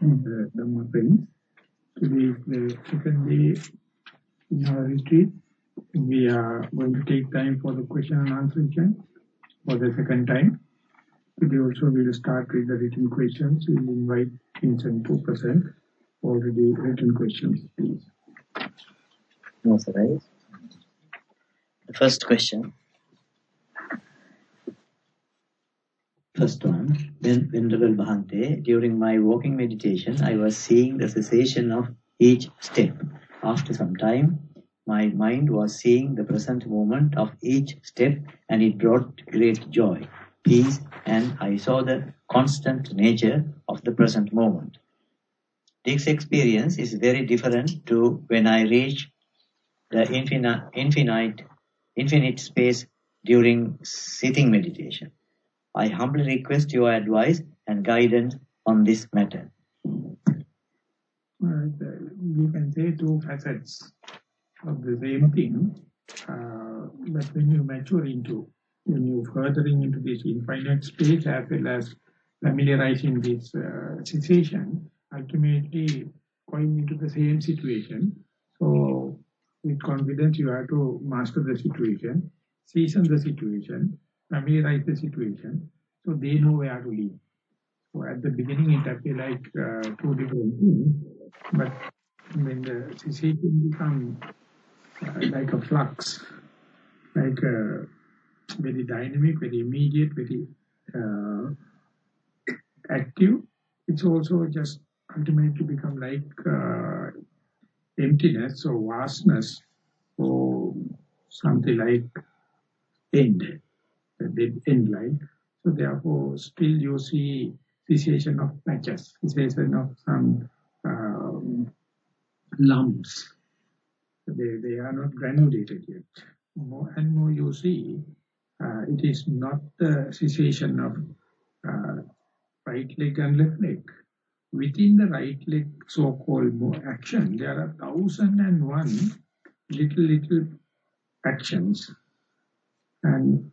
and uh, the Dhamma friends. Today is the second day in our retreat. We are going to take time for the question and answer session for the second time. Today also we will start with the written questions. We will invite Vincent to present already written questions, please. No, sir. The first question First one, Venerable Bhante, during my walking meditation, I was seeing the cessation of each step. After some time, my mind was seeing the present moment of each step and it brought great joy, peace, and I saw the constant nature of the present moment. This experience is very different to when I reach the infinite, infinite, infinite space during sitting meditation. I humbly request your advice and guidance on this matter. Uh, you can say two facets of the same thing, uh, but when you mature into, when you furthering into this infinite space as well as familiarizing this uh, cessation, ultimately going into the same situation. So with confidence you have to master the situation, season the situation, familiarize the situation, so they know where to leave. So at the beginning it appears like uh, two different things, but when the cessation becomes uh, like a flux, like a very dynamic, very immediate, very uh, active, it's also just ultimately become like uh, emptiness or vastness or something like end dead end line. So therefore, still you see cessation of patches, cessation of some um, lumps. They, they are not granulated yet. More and more you see, uh, it is not the cessation of uh, right leg and left leg. Within the right leg so-called action, there are thousand and one little, little actions. And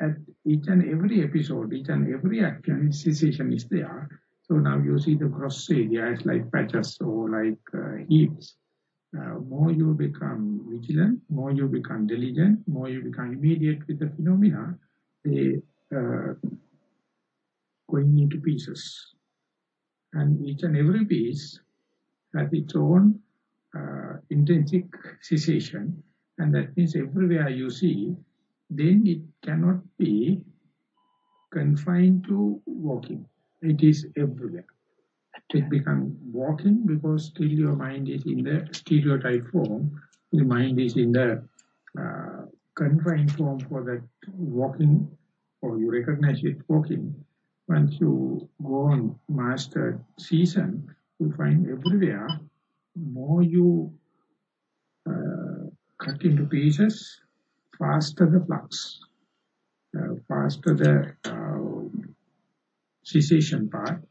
at each and every episode, each and every action, cessation is there. So now you see the cross area as like patches or like uh, heaps. Uh, more you become vigilant, more you become diligent, more you become immediate with the phenomena, they uh, going into pieces. And each and every piece has its own uh, intrinsic cessation. And that means everywhere you see then it cannot be confined to walking. It is everywhere. It becomes walking because still your mind is in the stereotype form. The mind is in the uh, confined form for that walking or you recognize it walking. Once you go on master season, you find everywhere more you uh, cut into pieces, faster the flux, uh, faster the uh, cessation part.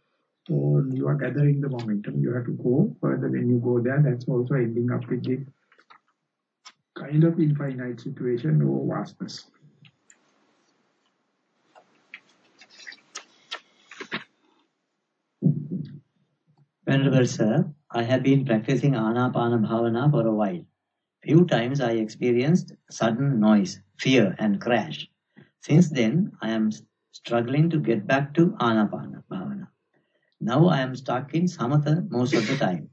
So you are gathering the momentum. You have to go further. When you go there, that's also ending up with the kind of infinite situation or vastness. Venerable Sir, I have been practicing Anapana Bhavana for a while. Few times I experienced sudden noise, fear and crash. Since then, I am struggling to get back to Anapana Bhavana. Now I am stuck in Samatha most of the time.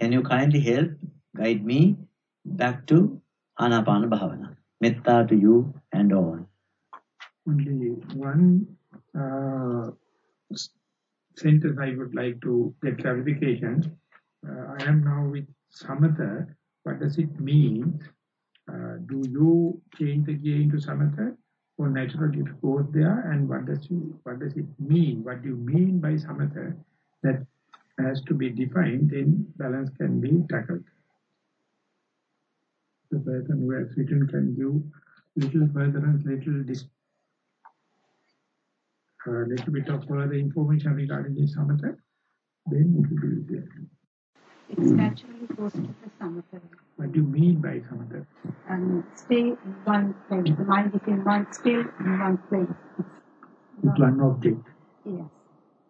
Can you kindly help guide me back to Anapana Bhavana? Metta to you and all. Only one uh, sentence I would like to get clarification. Uh, I am now with Samatha what does it mean? Uh, do you change the gear into samatha or naturally it goes there? And what does, you, what does it mean? What do you mean by samatha that has to be defined, then balance can be tackled. The person who has written can give little further and little dis uh, little bit of further information regarding this samatha, then it will be there. It's naturally goes to the samatha. What do you mean by samatha? And stay in one place. The mind is in one still in one place. With one object. Yes.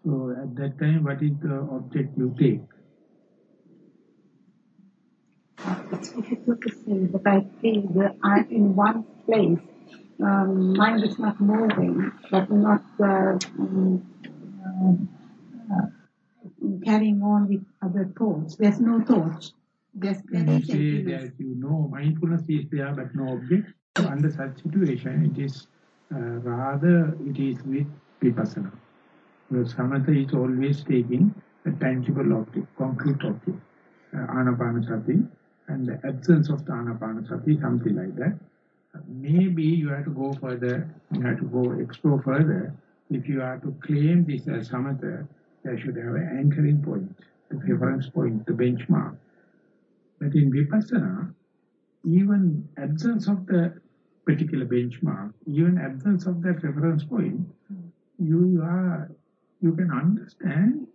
So at that time, what is the object you take? It's difficult to say, but I feel that I'm in one place. Um, mind is not moving, but not uh, um, uh, uh, carrying on with other thoughts. There's no thoughts. There's very you say that you know mindfulness is there but no object, so under such situation, it is uh, rather it is with vipassana. Because samatha is always taking a tangible object, concrete object, uh, anapanasati, and the absence of the anapanasati, something like that. Maybe you have to go further, you have to go explore further. If you are to claim this as samatha, there should have an anchoring point, the reference mm-hmm. point, the benchmark. But in Vipassana, even absence of the particular benchmark, even absence of that reference point, mm-hmm. you are you can understand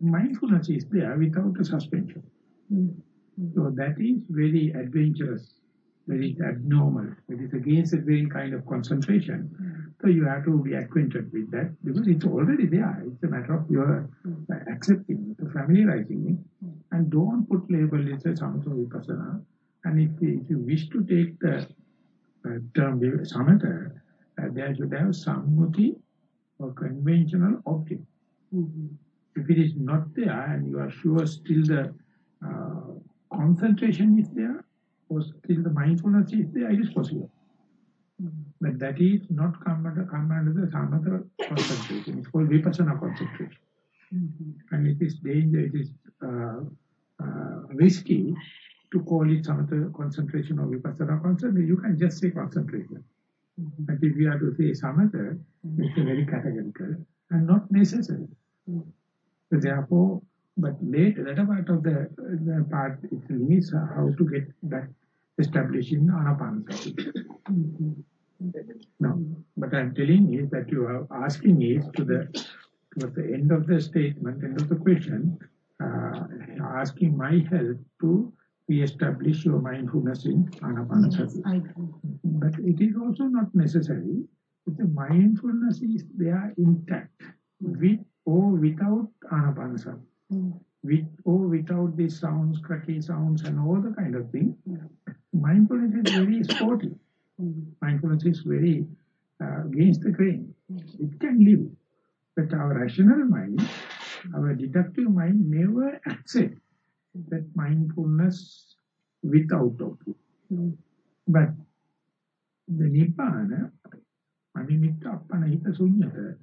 mindfulness is there without a suspension. Mm-hmm. So that is very adventurous, very abnormal. It is against a very kind of concentration. So you have to be acquainted with that because it's already there. It's a matter of your uh, accepting it, familiarizing it, and don't put label as a samatha vipassana. And if, you- if you wish to take the uh, term samatha, uh, there should have sammuti or conventional object. If it is not there and you are sure still the uh, concentration is there, or still the mindfulness is there, it is possible. But that is not come under, come under the samatha concentration. It's called vipassana concentration. And it is danger, it is uh, uh, risky to call it samatha concentration or vipassana concentration. You can just say concentration. But if you are to say samatha, it's a very categorical and not necessary. So therefore, but later, later part of the, the part, it means how to get that established in Anapanasati. No, but I'm telling you that you are asking is to the towards the end of the statement, end of the question, uh, asking my help to re-establish your mindfulness in Yes, I do. But it is also not necessary that the mindfulness is there intact with or without anapanasati, with or without these sounds, cracky sounds and all the kind of thing. Mindfulness is very sporty. Mindfulness is very uh, against the grain. It can live. But our rational mind, our deductive mind never accept that mindfulness without object. But the Nibbana, Animitta Appanihita Sunyata,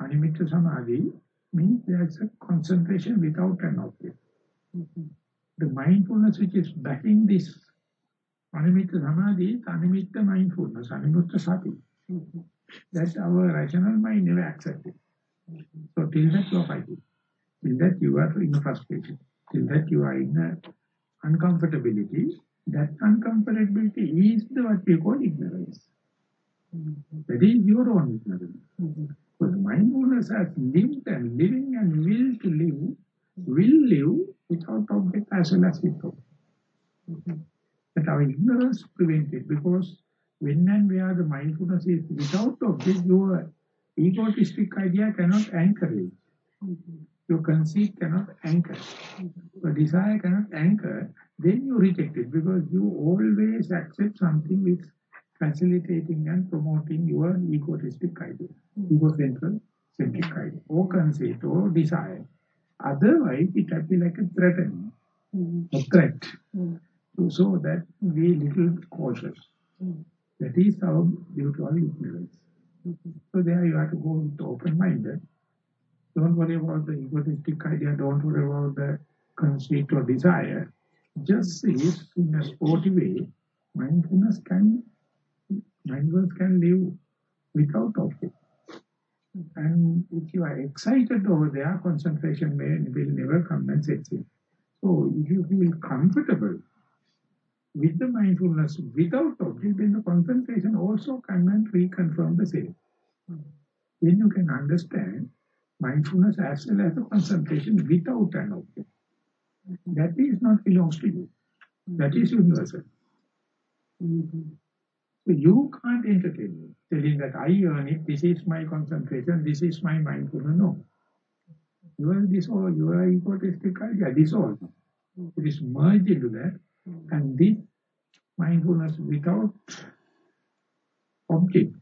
Animitta Samadhi, means there's a concentration without an object. The mindfulness which is backing this Animitta Samadhi is Animitta mindfulness, Sati. That our rational mind never accepted. So till that you are fighting. Till that you are in frustration. Till that you are in a uncomfortability. That uncomfortability is the what we call ignorance. That is your own ignorance. Because mindfulness has lived and living and will to live, will live without object as well as. But our ignorance prevents it because when and where the mindfulness is without object, your egotistic idea cannot anchor it. Your conceit cannot anchor. Your desire cannot anchor. Then you reject it because you always accept something which facilitating and promoting your egotistic idea, egocentral centric idea, or conceit, or desire. Otherwise, it will be like a threatening, hmm. a threat. So, so that we little cautious. Hmm. That is our beautiful ignorance. Hmm. So there you have to go with open-minded. Don't worry about the egotistic idea, don't worry about the conceit or desire. Just see it in a sporty way, mindfulness can mindfulness can live without object. And if you are excited over there, concentration may will never come and set in. So if you feel comfortable with the mindfulness without object, then the concentration also come and reconfirm the same. Then you can understand mindfulness as well as the concentration without an object. That is not belongs to you. That is universal. So you can't entertain me, telling that I earn it, this is my concentration, this is my mindfulness. No. Your dissolve, your egotistic idea dissolve. It is merged into that. And this mindfulness without object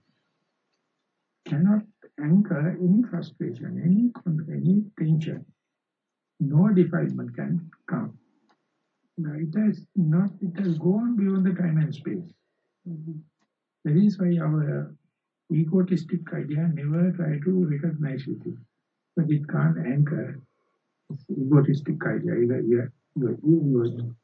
cannot anchor any frustration, any any tension. No defilement can come. Now it has not, it has gone beyond the time and space. Mm -hmm. That is why our egotistic idea never try to recognize it. But it can't anchor its egotistic idea. Either you, you, you, you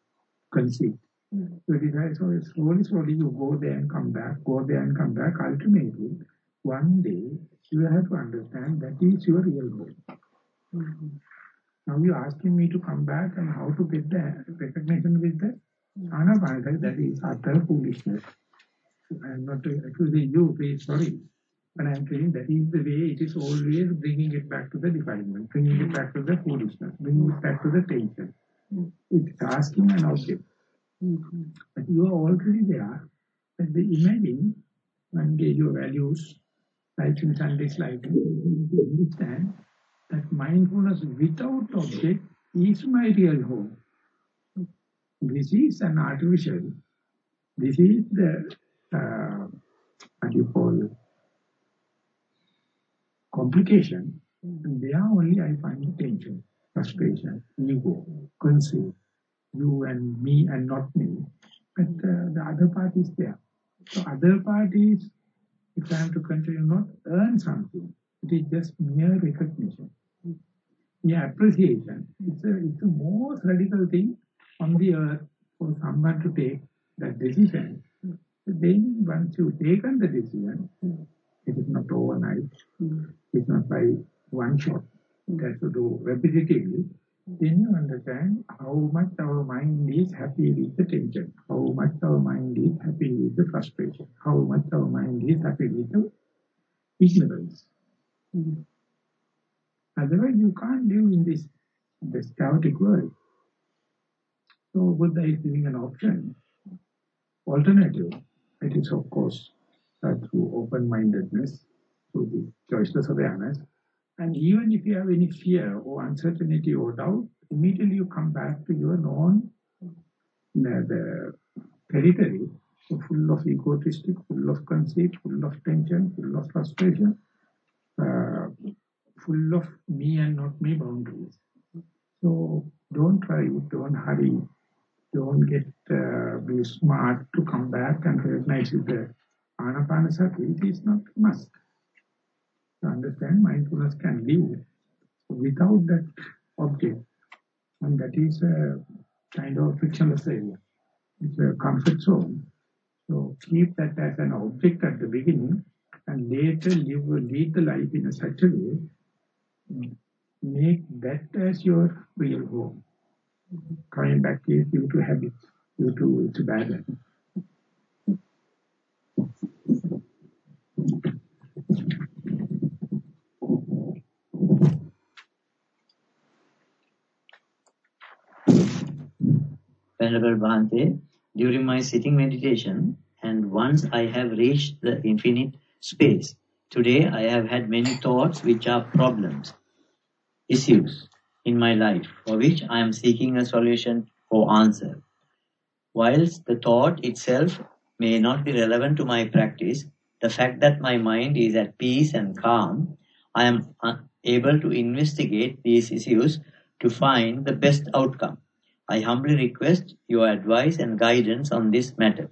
conceit. Mm. So is so slowly, slowly you go there and come back, go there and come back. Ultimately, one day you have to understand that is your real goal. Mm -hmm. Now you're asking me to come back and how to get the recognition with the Anapanasati, that is utter foolishness. I'm not accusing you, please, sorry. But I'm saying that is the way it is always bringing it back to the defilement, bringing it back to the foolishness, bringing it back to the tension. It's asking an object. But you are already there. And the imagine one day your values, liking and disliking, you understand that mindfulness without object is my real home. This is an artificial. This is the, uh, what you call, it? complication. And there only I find tension, frustration, ego, conceit, you and me and not me. But uh, the other part is there. So other part is, if I am to continue not earn something, it is just mere recognition. Yeah, appreciation. It's, a, it's the most radical thing on the earth for someone to take that decision. Then once you taken the decision, it is not overnight. It's not by one shot. It has to do repetitively. Then you understand how much our mind is happy with the tension, how much our mind is happy with the frustration, how much our mind is happy with the ignorance. Mm. Otherwise, you can't live in this, this chaotic world. So Buddha is giving an option, alternative. It is, of course, uh, through open-mindedness, through the choiceless awareness. And even if you have any fear or uncertainty or doubt, immediately you come back to your known the, territory, so full of egotistic, full of conceit, full of tension, full of frustration, uh, full of me and not me boundaries. So don't try, don't hurry, don't get uh, be smart to come back and recognize the anapanasati. It is not must. To understand, mindfulness can live without that object, and that is a kind of frictionless area. It's a comfort zone. So keep that as an object at the beginning, and later live, lead the life in a such a way make that as your real home. Coming back is due to habit, due to its bad Venerable Bhante, during my sitting meditation, and once I have reached the infinite space, Today I have had many thoughts which are problems, issues in my life for which I am seeking a solution or answer. Whilst the thought itself may not be relevant to my practice, the fact that my mind is at peace and calm, I am uh, able to investigate these issues to find the best outcome. I humbly request your advice and guidance on this matter.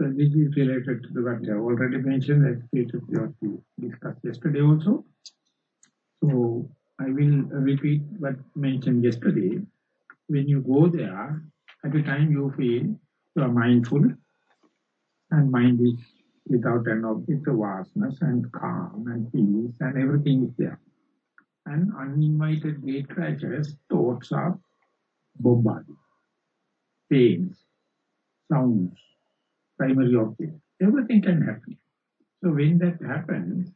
So this is related to the what I already mentioned that we discussed yesterday also. So I will repeat what mentioned yesterday. When you go there, at the time you feel you are mindful and mind is without an object of vastness and calm and peace and everything is there. And uninvited gate crashes, thoughts are bombarded. Pains, sounds, primary object. Everything can happen. So when that happens,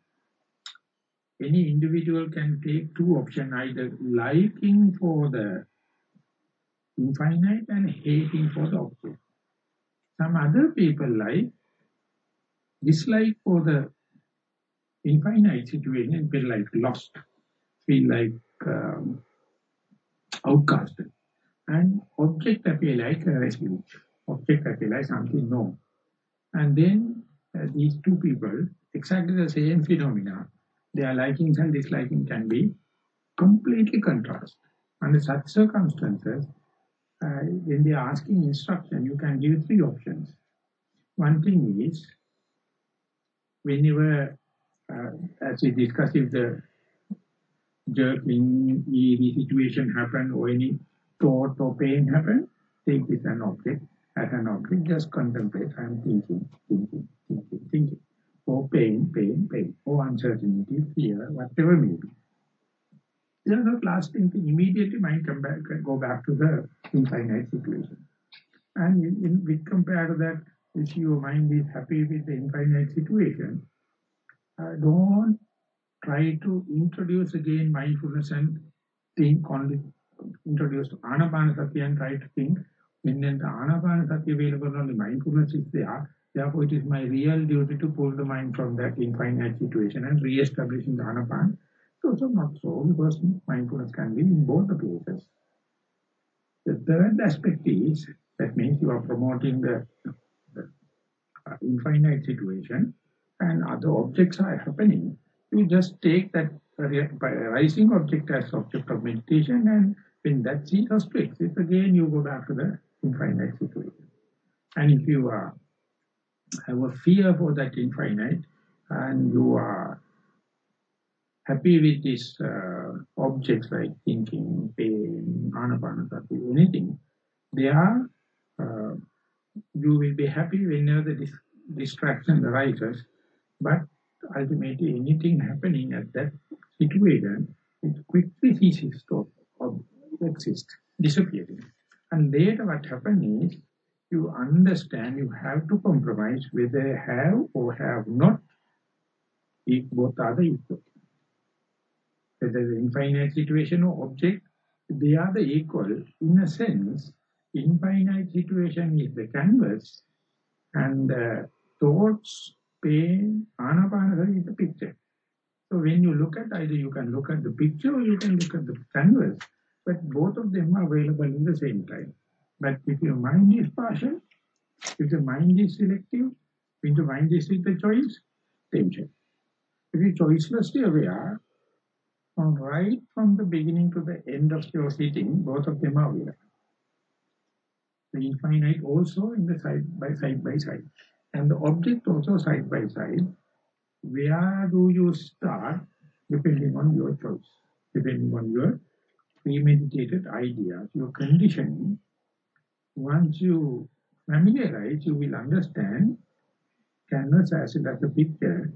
any individual can take two options, either liking for the infinite and hating for the object. Some other people like dislike for the infinite situation feel like lost. feel like um, outcasted. And object appear like a refuge. Object appear like something known. And then uh, these two people, exactly the same phenomena, their likings and dislikings can be completely contrast. Under such circumstances, uh, when they are asking instruction, you can give three options. One thing is, whenever, uh, as we discussed, if the jerking, eerie situation happen or any thought or pain happen, take this an object, as an object, just contemplate, I am thinking, thinking, thinking, thinking. Or pain, pain, pain, or uncertainty, fear, whatever may be. They are not lasting thing. Immediately mind come back, go back to the infinite situation. And in, in, with compare that, if your mind is happy with the infinite situation, uh, don't try to introduce again mindfulness and think only, introduce Anapanasati and try to think, when the Anapanasati available only mindfulness is there, therefore it is my real duty to pull the mind from that infinite situation and re-establish in the Anapan. It's also not so, because mindfulness can be in both the places. The third aspect is, that means you are promoting the, the uh, infinite situation and other objects are happening, you just take that rising object as object of meditation and when that aspects, it's again you go back to the infinite situation. And if you are, have a fear for that infinite and you are happy with these uh, objects like thinking, pain, anapanasati, anything, they are, uh, you will be happy whenever the dis distraction arises but ultimately anything happening at that situation, it quickly ceases to exist, disappearing. And later what happens is, you understand you have to compromise whether have or have not, if both are the equal. Whether the infinite situation or object, they are the equal. In a sense, infinite situation is the canvas and the thoughts pain, anapanasati is the picture. So when you look at either you can look at the picture or you can look at the canvas, but both of them are available in the same time. But if your mind is partial, if the mind is selective, if the mind is with the choice, tension. If you choicelessly aware, from right from the beginning to the end of your sitting, both of them are available. The infinite also in the side by side by side and the object also side by side, where do you start depending on your choice, depending on your premeditated ideas, your conditioning. Once you familiarize, you will understand canvas as well as the picture,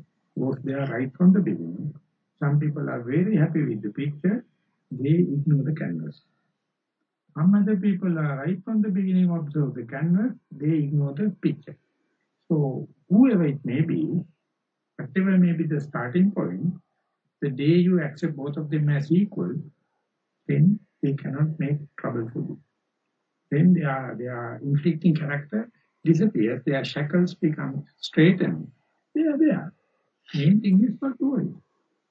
they are right from the beginning. Some people are very happy with the picture, they ignore the canvas. Some other people are right from the beginning observe the canvas, they ignore the picture. So whoever it may be, whatever may be the starting point, the day you accept both of them as equal, then they cannot make trouble for you. Then they are, inflicting character disappears, their shackles become straightened. They are there. Main thing is not to worry.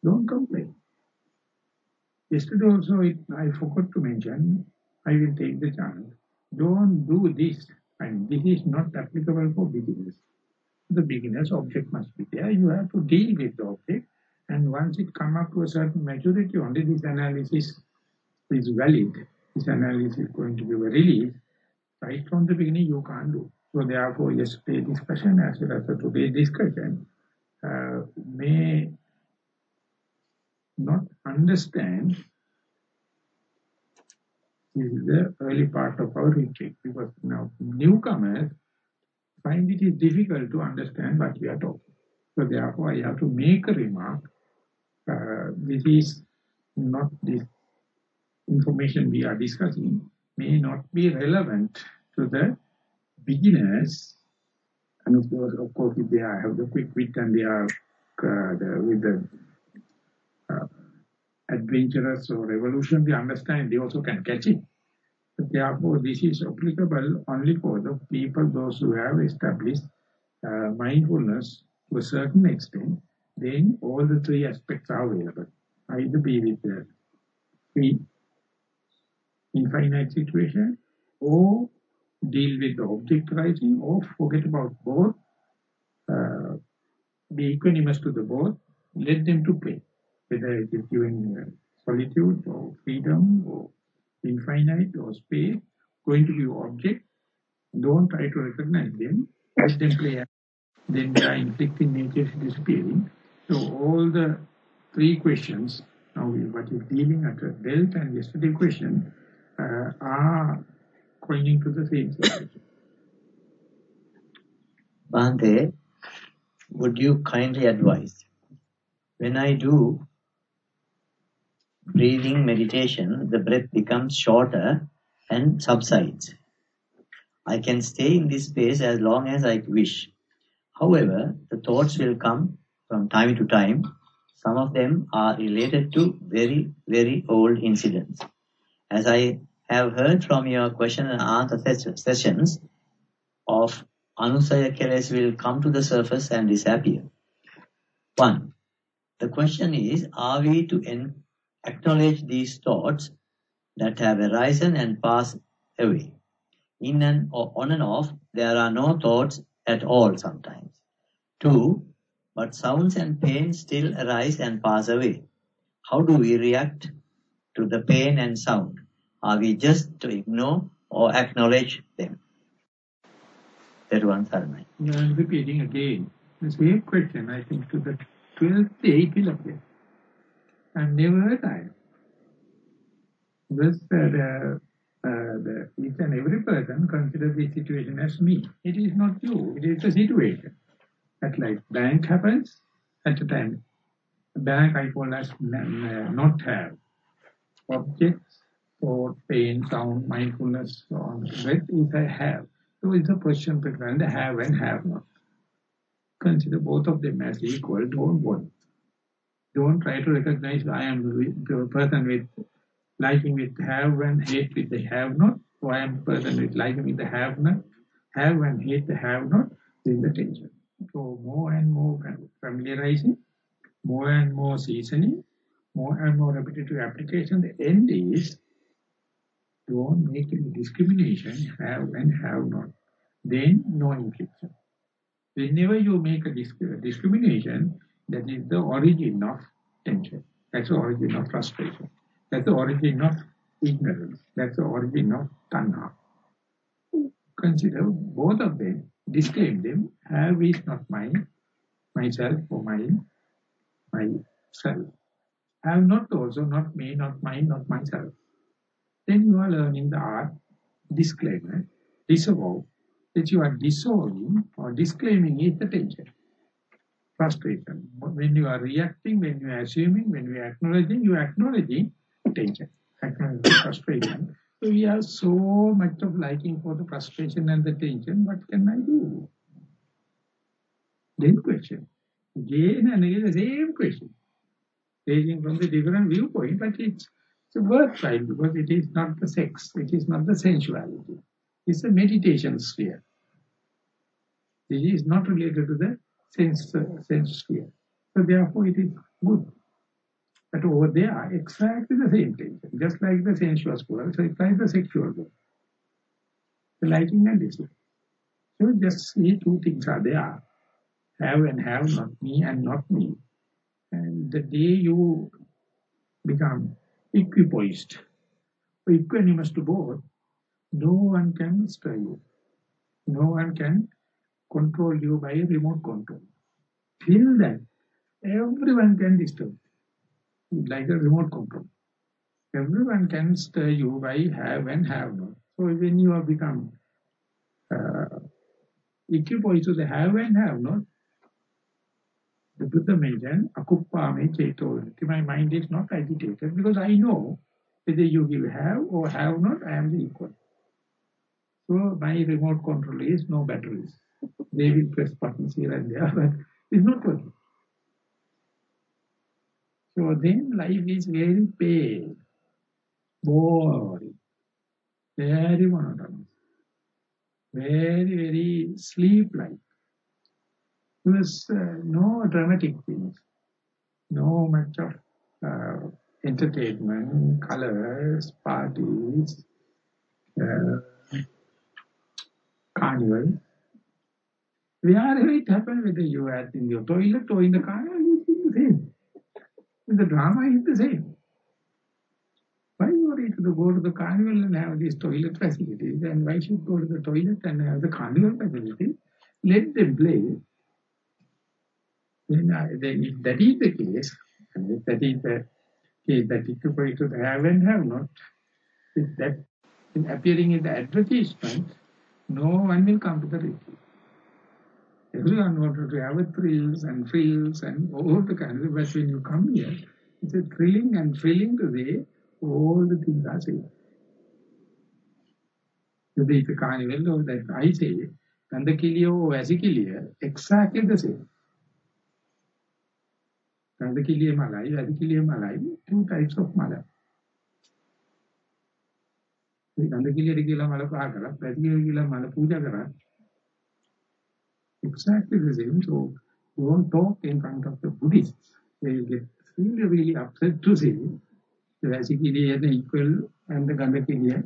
Don't complain. Yesterday also it, I forgot to mention, I will take the chance. Don't do this and this is not applicable for beginners. The beginner's object must be there. You have to deal with the object. And once it come up to a certain maturity, only this analysis is valid. This analysis is going to be released. Right from the beginning, you can't do. So therefore, yesterday's discussion as well as today's discussion uh, may not understand this is the early part of our retreat because now newcomers find it is difficult to understand what we are talking. So therefore I have to make a remark. Uh, this is not this information we are discussing may not be relevant to the beginners and of course, of course if they are, have the quick wit and they are uh, the, with the uh, adventurous or revolutionary understand, they also can catch it. But therefore, this is applicable only for the people, those who have established uh, mindfulness to a certain extent, then all the three aspects are available. either be with the free infinite situation or deal with the object arising or forget about both, uh, be equanimous to the both, let them to play, whether it is given uh, solitude or freedom or infinite or space, going to be object, don't try to recognize them, let them play. Then the inflicting nature is disappearing. So all the three questions, now we what is dealing at a dealt and yesterday question, uh, are pointing to the same situation. Bhante, would you kindly advise, when I do breathing meditation, the breath becomes shorter and subsides. I can stay in this space as long as I wish. However, the thoughts will come from time to time. Some of them are related to very, very old incidents. As I have heard from your question and answer sessions of Anusaya Keles will come to the surface and disappear. One, the question is, are we to acknowledge these thoughts that have arisen and passed away? In and on and off, there are no thoughts at all sometimes. Two, but sounds and pain still arise and pass away. How do we react to the pain and sound? Are we just to ignore or acknowledge them? That one, Saranai. I'm repeating again the same question, I think, to the 12th day again. And never tired. This, uh, the, uh, the, each and every person considers the situation as me. It is not you, it is the situation. At like bank happens, at the time, bank I call as not have. Objects thought, pain, sound, mindfulness, so on. Breath is a have. So it's a question between the have and have not. Consider both of them as equal, don't want. Don't try to recognize I am the person with liking with have and hate with the have not, or I am person with liking with the have not, have and hate the have not, is the tension. So more and more familiarizing, more and more seasoning, more and more repetitive application, the end is don't make any discrimination, have and have not. Then no infliction. Whenever you make a disc discrimination, that is the origin of tension. That's the origin of frustration. That's the origin of ignorance. That's the origin of tanha. Consider both of them, disclaim them, have is not mine, myself or mine, myself. Have not also, not me, not mine, not myself. Then you are learning the art, disclaimer, disavow, that you are dissolving or disclaiming is the tension. Frustration. When you are reacting, when you are assuming, when you are acknowledging, you are acknowledging tension, acknowledging frustration. So we have so much of liking for the frustration and the tension, what can I do? Then question. Again and again the same question. Taking from the different viewpoint, but it's it's a worthwhile because it is not the sex, it is not the sensuality. It's a meditation sphere. It is not related to the sense, uh, sense sphere. So therefore it is good. But over there, exactly the same thing. Just like the sensuous world, so it's like the sexual world. The liking and dislike. So just see two things are there. Have and have, not me and not me. And the day you become equipoised, equanimous to both, no one can stir you. No one can control you by remote control. Till then, everyone can disturb you, like a remote control. Everyone can stir you by have and have not. So when you have become uh, equipoised to the have and have not, the Buddha mentioned, akuppame cheto. My mind is not agitated because I know whether you give have or have not, I am the equal. So my remote control is no batteries. They will press buttons here and there, but it's not working. So then life is very pale, boring, very monotonous, very, very sleep-like. There was uh, no dramatic things, no much of uh, entertainment, colors, parties, uh, carnival. Wherever it happens, whether you are in your toilet or in the carnival, it's the same. The drama is the same. Why worry to go to the carnival and have these toilet facilities and why should go to the toilet and have the carnival facilities? Let them play. Then, if that is the case, and if that is the case that it going to have and have not, if that in appearing in the advertisement, no one will come to the retreat. Everyone wanted to have thrills and frills and all the kinds of, but when you come here, it's a thrilling and thrilling to say, all the things are same. Whether it's a carnival or that I say, Gandhakiliya or Vasikiliya, exactly the same. Kandakiliya Malay, Vasikiliya Malay, two types of Malay. කඳකිලියට කියලා මල පහ කරා, පැතිකිලියට කියලා මල පූජා කරා. Exactly the same. So don't talk in front of the Buddhists. They get really, really upset to see the Vasikiliya is equal and the Gandakiliya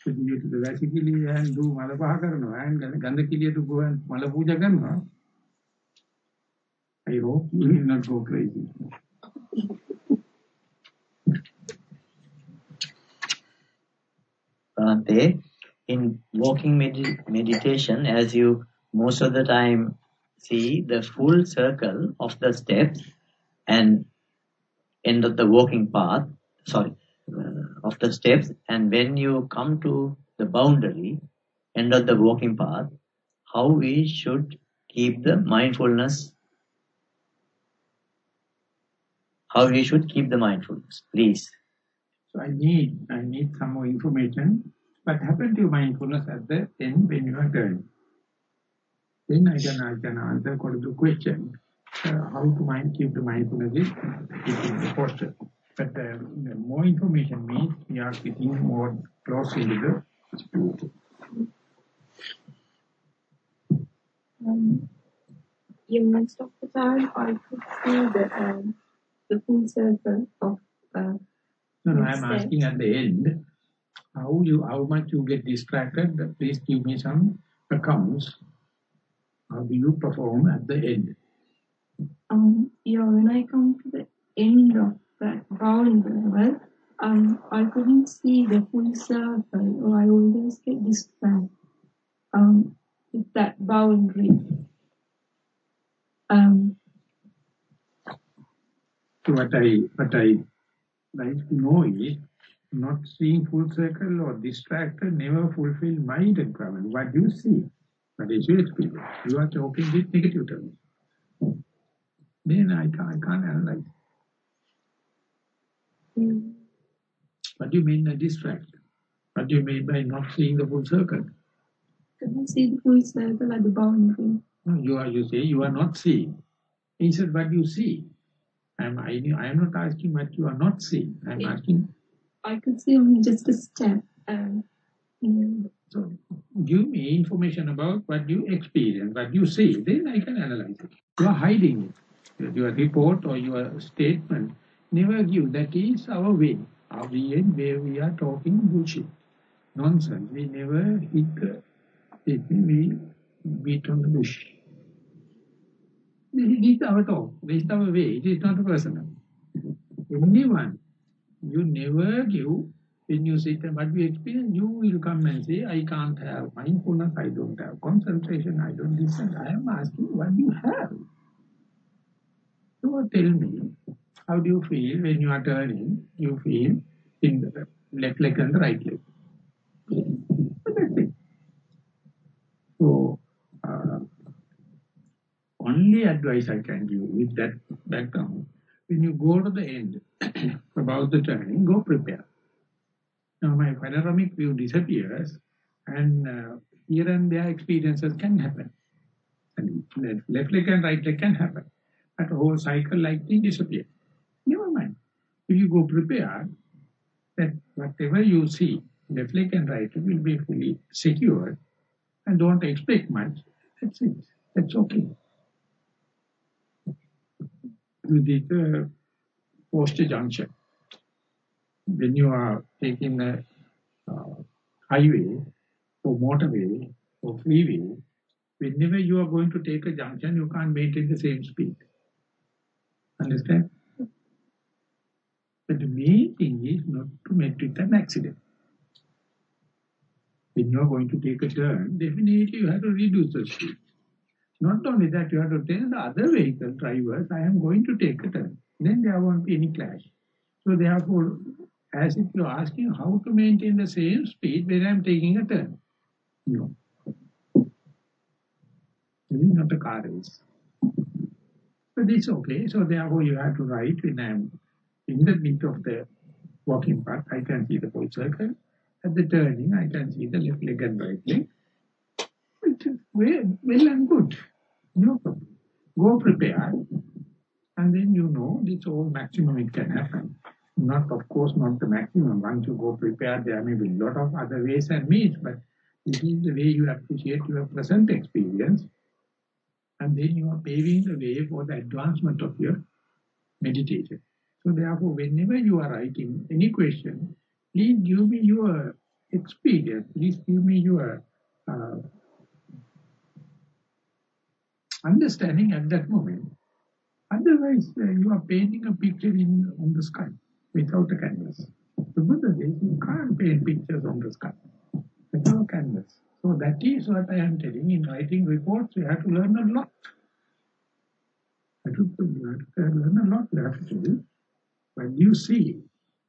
to due to the Vasikiliya and do මල පහ කරනවා and Gandakiliya to go and මල පූජා කරනවා. I hope you will not go crazy. Bhante, in walking med meditation, as you most of the time see the full circle of the steps and end of the walking path, sorry, uh, of the steps, and when you come to the boundary, end of the walking path, how we should keep the mindfulness, how we should keep the mindfulness, please. So I need, I need some more information. What happened to mindfulness at the end when you are done? Then I can, I can answer according to question. Uh, how to mind, keep the mindfulness is keeping the posture. But uh, more information means we are getting more close into the spirit. Um, in most of the time, I could see the um, the full circle of. Uh, no, no, I'm asking at the end, how you, how much you get distracted. Please give me some accounts. How do you perform at the end? Um, yeah, when I come to the end of that bowing level, um, I couldn't see the full circle, or I always get distracted um, with that boundary. Um, what I, what I like to know is, not seeing full circle or distracted never fulfill my requirement. What you see, what is your experience? You are talking with negative terms. Then I can't, I can't analyze. mm, What do you mean by distract? What do you mean by not seeing the full circle? couldn't see the full circle at the boundary. No, you are, you say you are not seeing. He said, what you see. I am, I, I am not asking what you are not seeing. I am Yeah. asking, I could see only just a step. Um, so give me information about what you experience, what you see, then I can analyze it. You are hiding it. Your report or your statement never give. That is our way. Our way where we are talking bullshit. Nonsense. We never hit the, it, we beat on the bush. This is our talk. This is way. It is not personal. Anyone, you never give, when you sit and what you experience, you will come and say, I can't have mindfulness, I don't have concentration, I don't listen. I am asking what do you have. So tell me, how do you feel when you are turning? You feel in the left leg and the right leg. That's it. So, uh, only advice I can give with that background, when you go to the end about the turning, go prepare. Now my panoramic view disappears and uh, here and there experiences can happen. And left, leg and right leg can happen. But whole cycle like this disappears. Never mind. If you go prepared, that whatever you see, left leg and right leg will be fully secured and don't expect much. That's it. That's okay. With it, uh, post junction. When you are taking a uh, highway or motorway or freeway, whenever you are going to take a junction, you can't maintain the same speed. Understand? But the main thing is not to make it an accident. When you are going to take a turn, definitely you have to reduce the speed. Not only that, you have to tell the other vehicle drivers, I am going to take a turn. Then there won't be any clash. So therefore, as if you are asking how to maintain the same speed when I am taking a turn. No. This is not a car race. But it's okay. So therefore you have to write when I am in the middle of the walking path, I can see the full circle. At the turning, I can see the left leg and right leg. Well, well and good. No problem. Go prepare. And then you know this all maximum it can happen. Not, of course, not the maximum. Once you go prepare, there may be a lot of other ways and means, but this is the way you appreciate your present experience. And then you are paving the way for the advancement of your meditation. So therefore, whenever you are writing any question, please give me your experience. Please give me your uh, understanding at that moment. Otherwise, uh, you are painting a picture in on the sky without a canvas. The Buddha says you can't paint pictures on the sky without a canvas. So that is what I am telling. In writing reports, you have to learn a lot. You have to learn a lot. You have to do what you see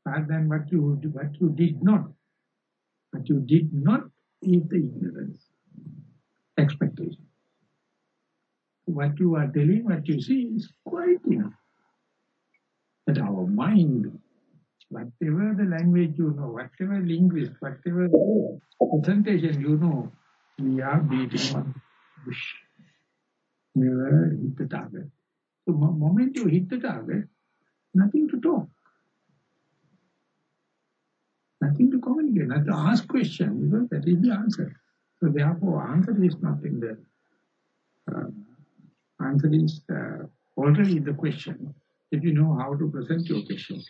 rather than what you what you did not. What you did not is the ignorance, expectation. What you are telling, what you see is quite enough. But our mind, whatever the language you know, whatever linguist, whatever presentation you know, we are beating on bush. Never hit the target. So moment you hit the target, nothing to talk. Nothing to communicate, not to ask questions, because that is the answer. So therefore, answer is not in the, uh, answer is uh, already the question, if you know how to present your question.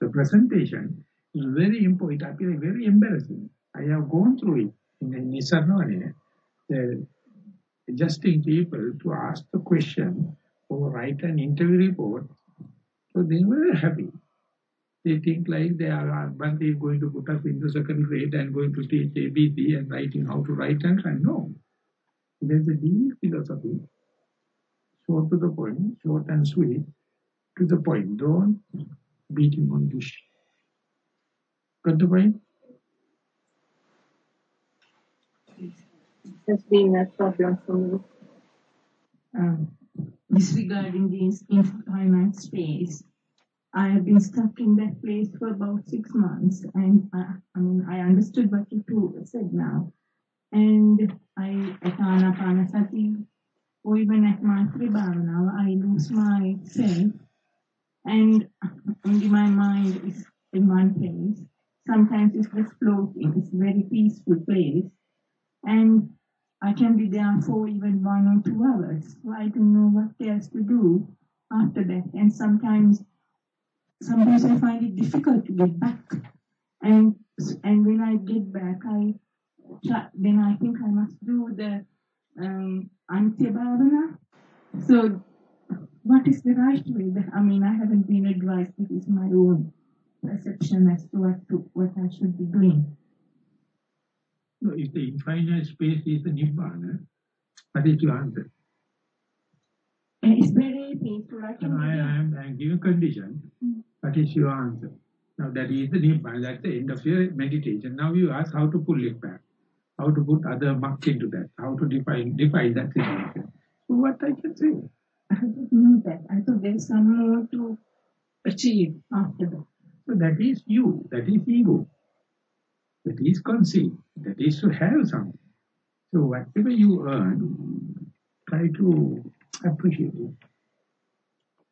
The presentation is very important, it appears very embarrassing. I have gone through it in uh, adjusting people to ask the question or write an interview report so they were happy. They think like they are, but they going to put us in the second grade and going to teach ABC and writing how to write and write. No. There's a deep philosophy, short to the point, short and sweet, to the point. Don't beat him on bush. Got the point? Has been a problem for me. um, disregarding the infinite space. I have been stuck in that place for about six months, and I, I mean, I understood what you two said now. And I, at Anapanasati, or even at my Maitri Bhavana, I lose myself, and only my mind is in one place. Sometimes it's just floating, it's a very peaceful place. And I can be there for even one or two hours. So I don't know what else to do after that. And sometimes, sometimes I find it difficult to get back. And and when I get back, I then I think I must do the um. So, what is the right way? I mean, I haven't been advised. This is my own perception as to what to, what I should be doing. No, if the infinite space is the Nibbana, what is your answer? And it's very painful. I can I am I am giving condition. What is your answer? Now that is the Nibbana, that's the end of your meditation. Now you ask how to pull it back, how to put other muck into that, how to define define that situation. So what I can say? I don't know that. I thought there's some more to achieve after that. So that is you, that is ego, that is conceit, that is to have something. So whatever you earn, try to appreciate it.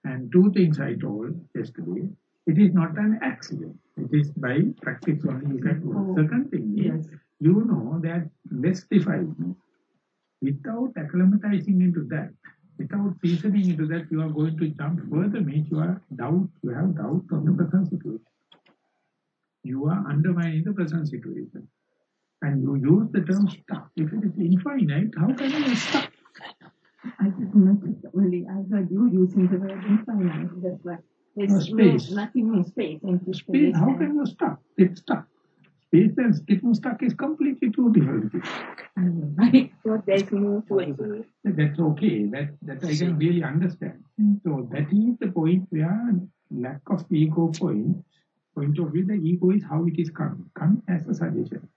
And two things I told yesterday, it is not an accident. It is by practice only you can do. Oh, Second thing is, yes. You know that less defilement, without acclimatizing into that, Without reasoning into that, you are going to jump further means you are doubt, you have doubt on the present situation. You are undermining the present situation. And you use the term stuck. If it is infinite, how can you be stuck? I did not only, I heard you using the word infinite, that's why. No, space. no, nothing in space, empty space. Space, how can you stuck? Get stuck. And getting stuck is completely two different things. I thought there's more to. That's okay. That that I can really understand. Hmm. So that is the point where lack of ego point, point of view, the ego is how it is come. Come as a suggestion.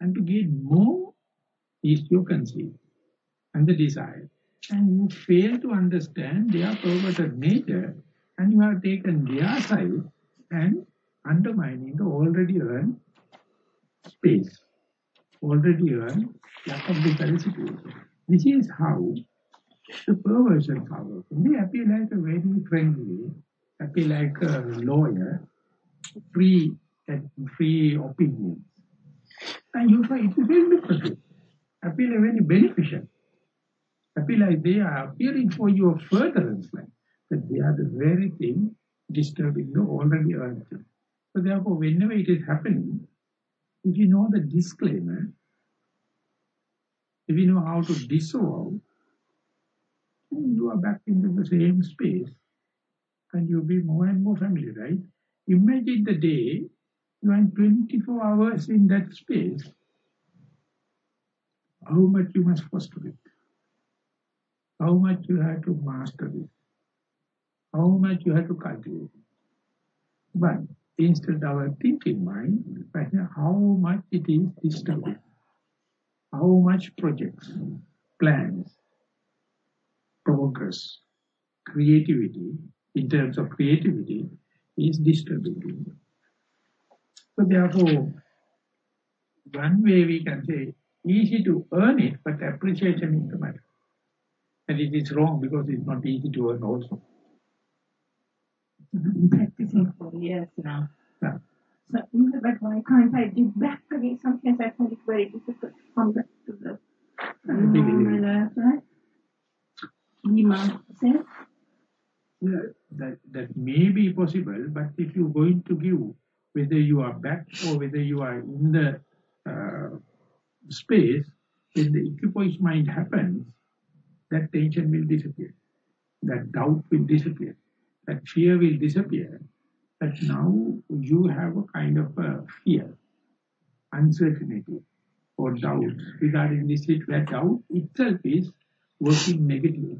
And to gain more is your conceit and the desire. And you fail to understand their perverted nature and you have taken their side and undermining the already earned space, already earned lack of situation. This is how the perversion powers. They appear like a very friendly, appear like a lawyer, free and free opinions. And you find it very lucrative, appear very beneficial. Appear like they are appearing for your furtherance, like that they are the very thing disturbing the already earned. So therefore, whenever it is happening, if you know the disclaimer, if you know how to dissolve, you are back into the same space and you'll be more and more familiarized. Imagine the day you are 24 hours in that space, how much you must foster it, how much you have to master it, how much you have to cultivate. But instead our thinking mind, right now, how much it is disturbing, how much projects, plans, progress, creativity, in terms of creativity, is disturbing. So therefore, one way we can say, easy to earn it, but appreciation is the matter. And it is wrong because it's not easy to earn also. I've been practicing for years now. Yeah. So, but why can't I get back again? Sometimes I find it very difficult to come back to the normal, uh, right? Be myself. Yeah, that, that may be possible, but if you're going to give, whether you are back or whether you are in the uh, space, when the equipoise mind happens, that tension will disappear. That doubt will disappear. That fear will disappear. But now you have a kind of a fear, uncertainty, or doubt regarding this. That doubt itself is working negatively.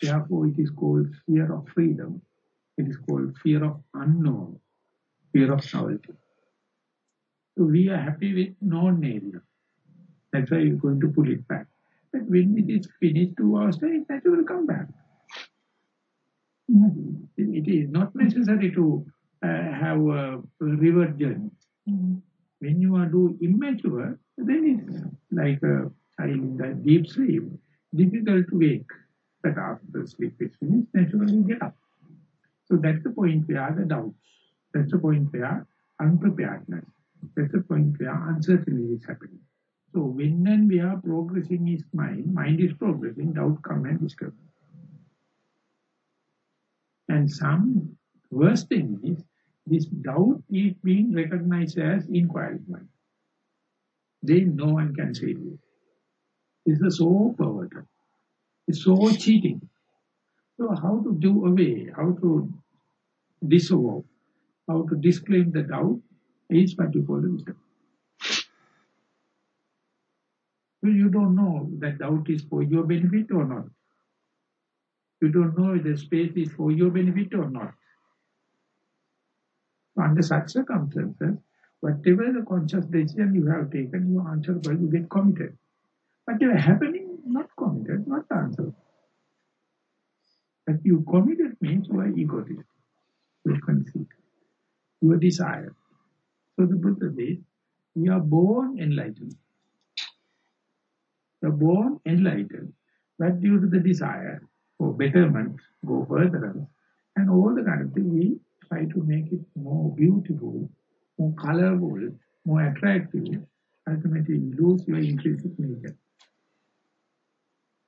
Therefore, it is called fear of freedom. It is called fear of unknown, fear of novelty. So we are happy with known area. That's why we're going to pull it back. But when it is finished two hours, then it will come back. It is not necessary to uh, have a river journey. When you are doing immature, then it's like a child in the deep sleep, difficult to wake. But after the sleep is finished, naturally you get up. So that's the point where the doubts, that's the point where unpreparedness, that's the point where uncertainty is happening. So when and where progressing is mind, mind is progressing, doubt come and disturb. And some worst thing is, this doubt is being recognized as inquiry mind. Then no one can save you. This is so perverted. It's so cheating. So how to do away, how to disavow, how to disclaim the doubt is what you call the wisdom. Well, you don't know that doubt is for your benefit or not. You don't know if the space is for your benefit or not. Under such circumstances, whatever the conscious decision you have taken, you answer well, you get committed. But Whatever happening, not committed, not answered. But you committed means you are egotist, you are conceit, you are desire. So the Buddha says, we are born enlightened. We are born enlightened, but due to the desire for betterment, go further, and all the kind of thing, we try to make it more beautiful, more colorful, more attractive, ultimately lose your intrinsic nature.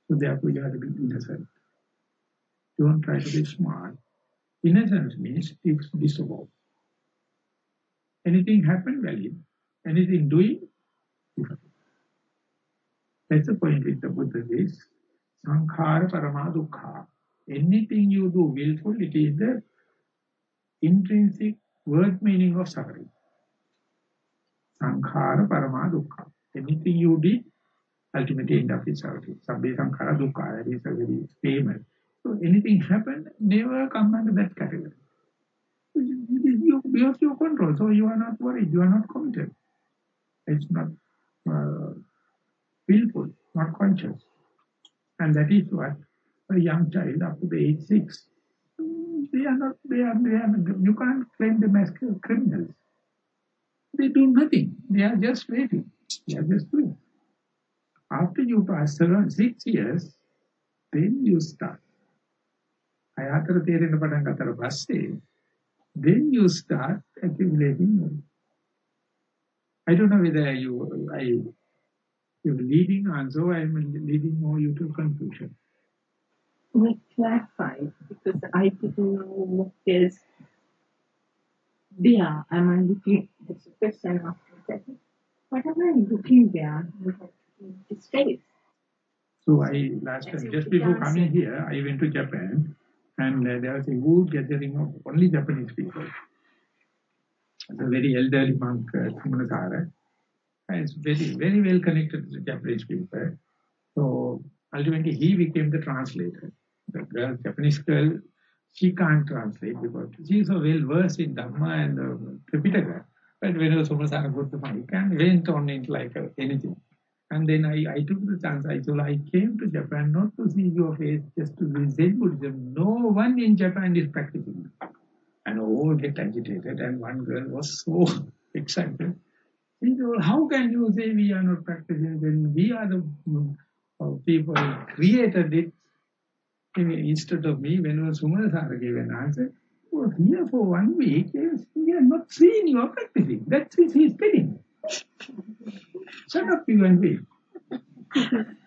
So therefore you have to be innocent. Don't try to be smart. Innocence means it's disavow. Anything happen, valid. Anything doing, That's the point with the Buddha is, Sankhara Parama Dukkha. Anything you do willful, it is the intrinsic word meaning of suffering. Sankhara Parama Dukkha. Anything you did, ultimately end up in suffering. Sabbe Sankhara Dukkha, is a very famous. So anything happen, never come under that category. It is beyond your control, so you are not worried, you are not committed. It's not uh, willful, not conscious. And that is what a young child up to the age six, they are not, they are, they are, you can't claim them as criminals. They do nothing. They are just waiting. They are just doing. After you pass seven, six years, then you start. අය අතර තේරෙන්න පටන් ගත්තට පස්සේ then you start accumulating more. I don't know whether you I your leading answer I am leading more you to confusion. We clarify because I didn't know what is there. Am I looking? That's the question after that. What am I looking there? To state. So I last time just before coming here I went to Japan and uh, there was a huge gathering of only Japanese people. a very elderly monk, uh, Sumanasara, is very, very well connected to the Japanese people. So ultimately he became the translator. The girl, Japanese girl, she can't translate because she is so well versed in Dhamma and uh, Tripitaka. But when Sumanasara got the mic and went on it like uh, anything. And then I, I took the chance. I told I came to Japan not to see your face, just to visit Buddhism. No one in Japan is practicing. And all get agitated. And one girl was so excited. How can you say we are not practicing when we are the uh, people who created it instead of me? When Sumanasara gave an answer, he was here for one week. We are not seeing you are practicing. That's his, his telling. Shut up, you and me.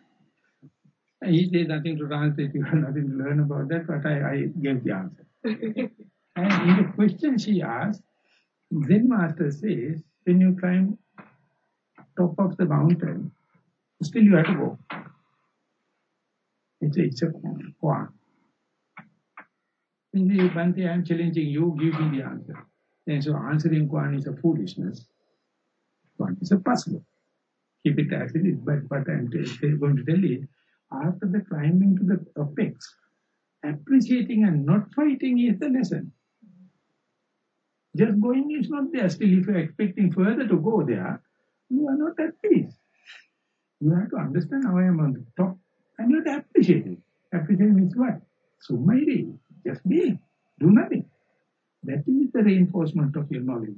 he says nothing to translate, you have nothing to learn about that, but I, I gave the answer. and in the question she asked, Zen Master says, when you climb top of the mountain, still you have to go. It's a, it's a koan. Bhante, I am challenging you, give me the answer. And so answering koan is a foolishness. koan is a puzzle keep it as it is. But what I'm going to tell you, after the climbing to the apex, appreciating and not fighting is the lesson. Just going is not there. Still, if you're expecting further to go there, you are not at peace. You have to understand how I am on the top and you have to appreciate it. Appreciate means what? Sumairi, just be, do nothing. That is the reinforcement of your knowledge.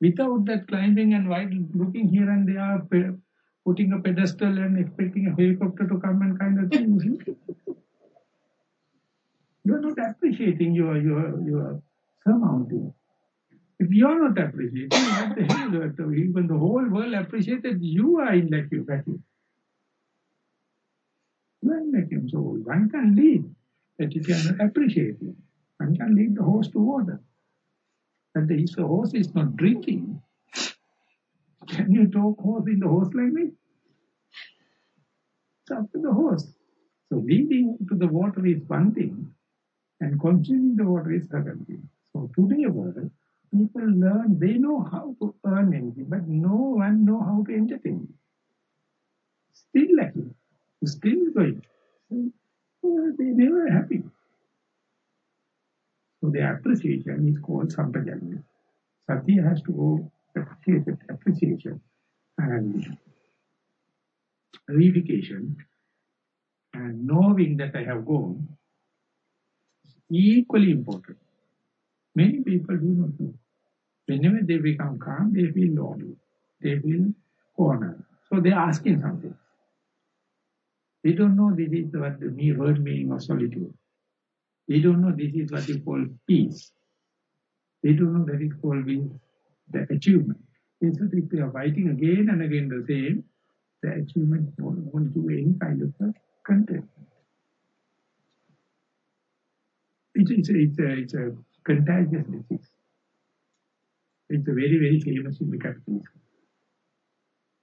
Without that climbing and while looking here and there, putting a pedestal and expecting a helicopter to come and kind of thing, you are not appreciating your your your surmounting. If you are not appreciating, what the hell? Even the whole world appreciated you are in vacuum. You are in vacuum, so one can lead that you can appreciate it. One can lead the horse to water. And the horse is not drinking. Can you talk horse in the horse language? It's up to the horse. So leading to the water is one thing, and consuming the water is second thing. So today world, people learn, they know how to earn anything, but no one know how to entertain. Still lacking, still going. So, uh, they never happy. So the appreciation is called sampajanya. Sati has to go appreciate appreciation and reification and knowing that I have gone is equally important. Many people do not know. Whenever they become calm, they feel lonely. They feel cornered. So they are asking something. They don't know this is what the word meaning of solitude. They don't know this is what you call peace. They don't know that is called being the achievement. Instead, if they are fighting again and again the same, the achievement won't, won't any kind of Contentment. It's, it's, a, it's, a, it's a contagious disease. It's a very, very famous in the capitalism.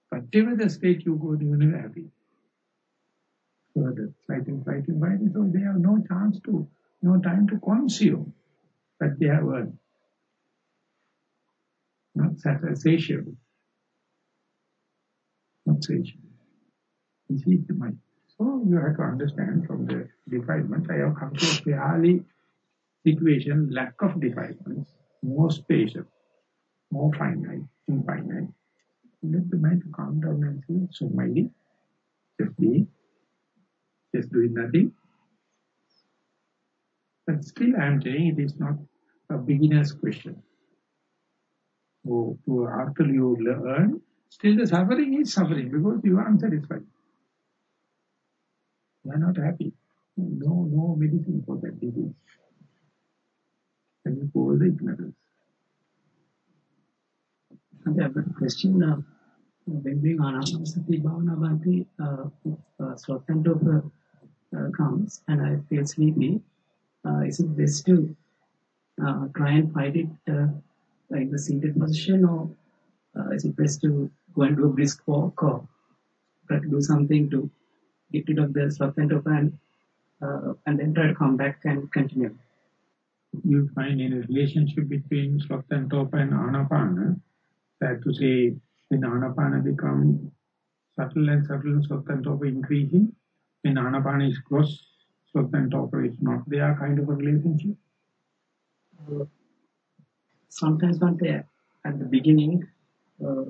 Whatever the state you go, you will happy. Further, fighting, fighting, fighting. So they have no chance to, no time to consume but they have earned. Not satiable. Not satiable. This is the. So you have to understand from the defilement, I have come to a fairly situation, lack of defilements, more spacious, more finite, infinite. Let the mind calm down and say, so mighty, just be, just doing nothing. But still I am saying it is not a beginner's question. So, to after you learn, still the suffering is suffering because you are unsatisfied. You are not happy. No, no medicine for that disease. And go the ignorance. I have a question. Uh, when doing Anapanasati Bhavana Bhakti, uh, uh, and uh, comes and I feel sleepy, uh, is it best to uh, try and fight it uh, in the seated position or uh, is it best to go and do a brisk walk or try to do something to get rid of the and and, uh, and then try to come back and continue? You find in a relationship between sloth and anapana, that to say when anapana becomes subtle and subtle, torpor increasing, when anapana is close, torpor is not there kind of a relationship? sometimes not there at the beginning, uh,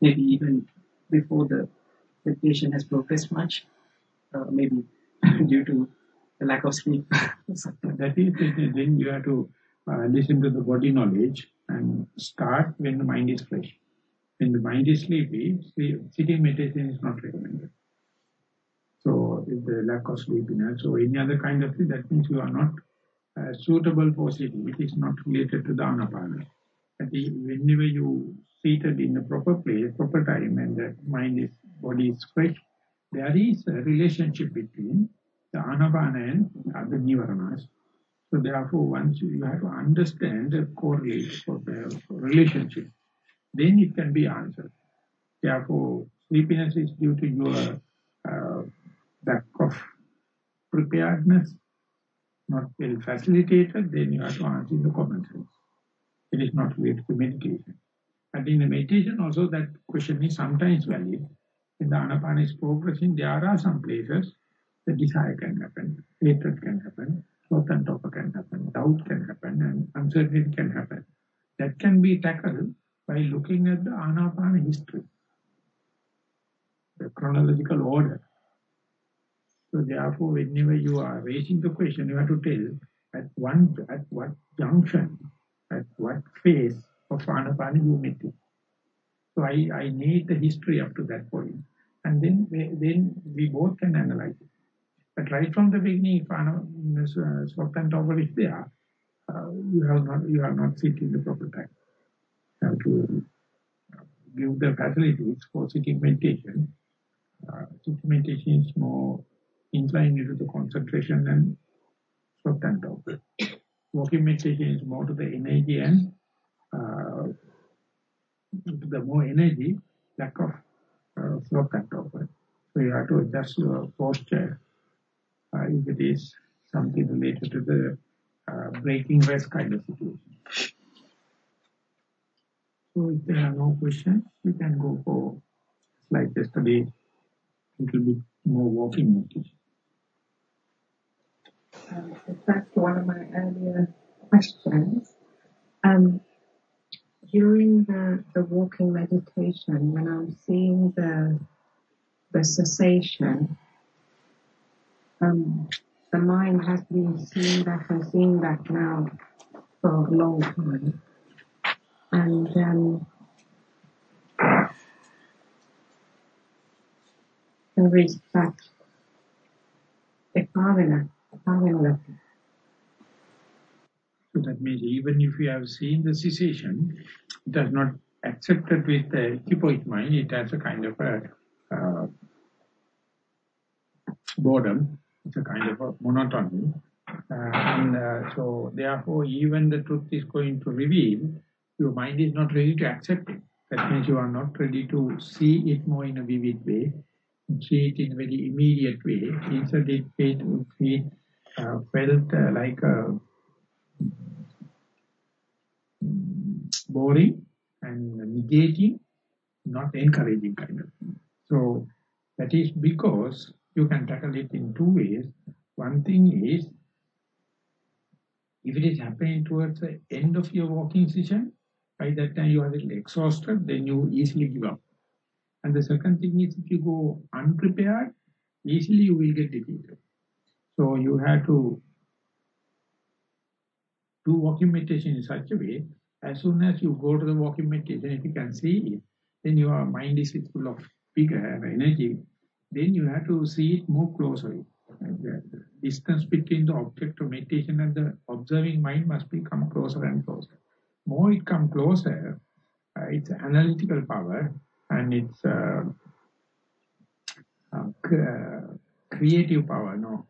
maybe even before the, patient has progressed much, uh, maybe due to the lack of sleep. that is, then you have to uh, listen to the body knowledge and start when the mind is fresh. When the mind is sleepy, sleep, sitting meditation is not recommended. So, if the lack of sleepiness or any other kind of thing, that means you are not uh, suitable for sitting. It is not related to the anapana. Whenever you seated in a proper place, proper time, and the mind is, body is fresh, there is a relationship between the anapana and the nivaranas. So therefore, once you have to understand the correlation the relationship, then it can be answered. Therefore, sleepiness is due to your uh, lack of preparedness not well facilitated, then you have to answer in the common sense. It is not related to meditation. But in the meditation also that question is sometimes valid. When the anapana is progressing, there are some places the desire can happen, hatred can happen, sloth and torpor can happen, doubt can happen, and uncertainty can happen. That can be tackled by looking at the anapana history, the chronological order so therefore, whenever you are raising the question, you have to tell at one at what junction, at what phase of Anapana you met it. So I, I need the history up to that point. And then then we both can analyze it. But right from the beginning, if Sloth and Torpor is there, uh, you have not you are not sitting the proper time. You have to give the facilities for sitting meditation. Uh, sitting meditation is more inclined into the concentration and sloth and torpor. Walking meditation is more to the energy and uh, the more energy, lack of uh, and torpor. So you have to adjust your posture uh, if it is something related to the uh, breaking rest kind of situation. So if there are no questions, we can go for, like yesterday, a little bit more walking meditation um, back to one of my earlier questions. Um, during the, the walking meditation, when I'm seeing the the cessation, um, the mind has been seeing that and seeing that now for a long time. And um, and reach back the so that means even if you have seen the cessation, it does not accept it with the equipoise mind, it has a kind of a uh, boredom. It's a kind of a monotony. Uh, and uh, so therefore, even the truth is going to reveal, your mind is not ready to accept it. That means you are not ready to see it more in a vivid way, see it in a very immediate way. Instead, it, it, it uh, felt uh, like a boring and negating, not encouraging kind of thing. So that is because you can tackle it in two ways. One thing is, if it is happening towards the end of your walking session, by that time you are exhausted, then you easily give up. And the second thing is, if you go unprepared, easily you will get defeated. So you have to do walking meditation in such a way, as soon as you go to the walking meditation, if you can see it, then your mind is full of vigor, energy, then you have to see it more closely. The distance between the object of meditation and the observing mind must become closer and closer. More it comes closer, uh, it's analytical power and it's uh, uh, creative power, no.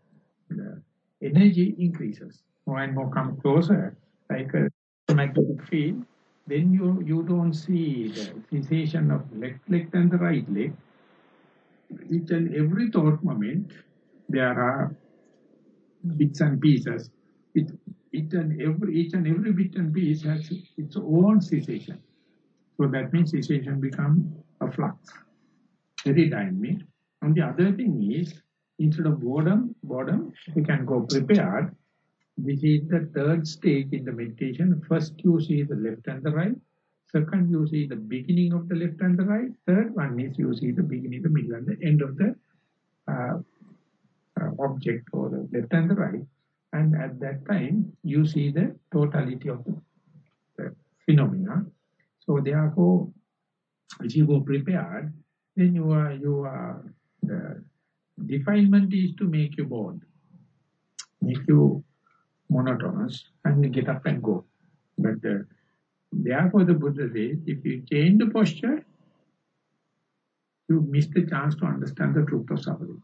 The energy increases. More and more come closer, like a magnetic field, then you, you don't see the sensation of left leg and the right leg. Each and every thought moment, there are bits and pieces. It, it and every, each and every bit and piece has its own cessation. So that means cessation become a flux, very dynamic. And the other thing is, instead of boredom, boredom, we can go prepared. This is the third stage in the meditation. First you see the left and the right. Second you see the beginning of the left and the right. Third one is you see the beginning, the middle and the end of the uh, uh, object or the left and the right. And at that time you see the totality of the, the phenomena. So therefore, if you go prepared, then you are, you are, the defilement is to make you bored, make you monotonous, and get up and go. But uh, therefore the Buddha says, if you change the posture, you miss the chance to understand the truth of suffering.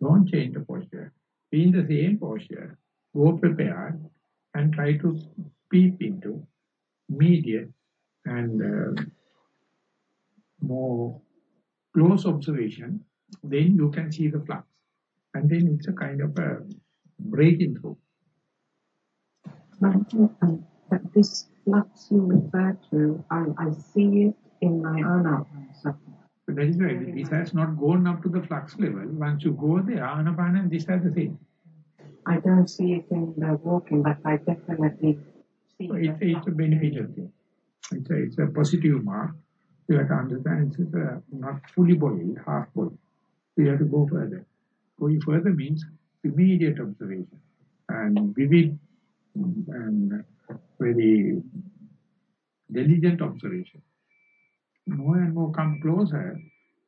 Don't change the posture. Be in the same posture, go prepared, and try to peep into immediate and uh, more close observation, then you can see the flux. And then it's a kind of a breaking through. Um, this flux you refer to, I, I see it in my anapanasati. So that is why this has not gone up to the flux level. Once you go there, anapana and this are the same. I don't see it in the walking, but I definitely see So the it's, a beneficial thing. It's a, it's a positive mark. You have to understand it's a, uh, not fully boiled, half boiled. So you have to go further. Going further means immediate observation and vivid and very diligent observation. More and more come closer,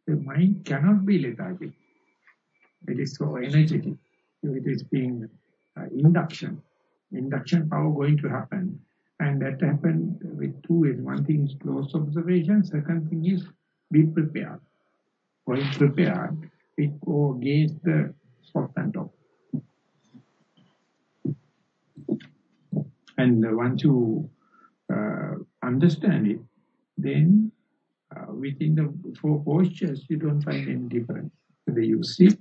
the mind cannot be lethargic. It is so energetic. It is being uh, induction. Induction power going to happen. And that happened with two ways. One thing is close observation. Second thing is be prepared. Going prepared, it go against the sloth and torpor. And uh, once you uh, understand it, then uh, within the four postures, you don't find any difference. Whether you sit,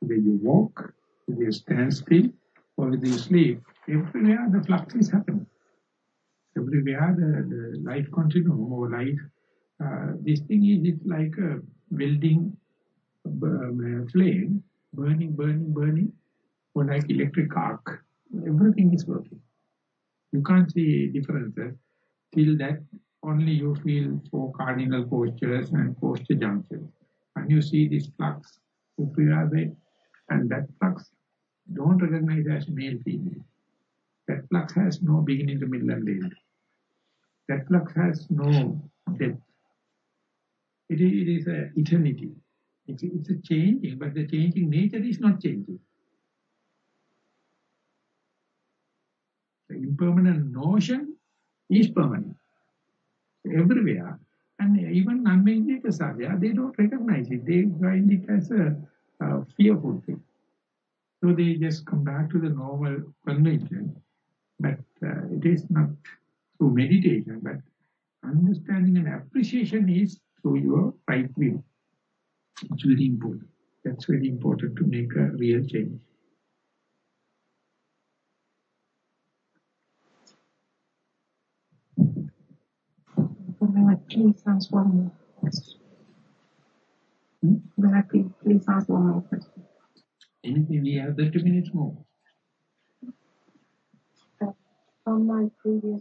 whether you walk, whether you stand still, or whether you sleep, everywhere the flux is happening. Everywhere the, the life continuum or life, uh, this thing is it's like a welding um, flame, burning, burning, burning, or like electric arc. Everything is working. You can't see differences till that only you feel four cardinal postures and posture junctions. And you see this flux, there, and that flux don't recognize as male female. That flux has no beginning, the middle, and end. That flux has no depth. It is, it is a eternity. It's, it's a changing, but the changing nature is not changing. The impermanent notion is permanent everywhere. And even non-meditators are there, they don't recognize it. They find it as a uh, fearful thing. So they just come back to the normal convention, but uh, it is not through meditation, but understanding and appreciation is through your right view. It's very important. That's very important to make a real change. May I please ask one more question? Hmm? May I please, please ask one more question? Anything, we have 30 minutes more. On my previous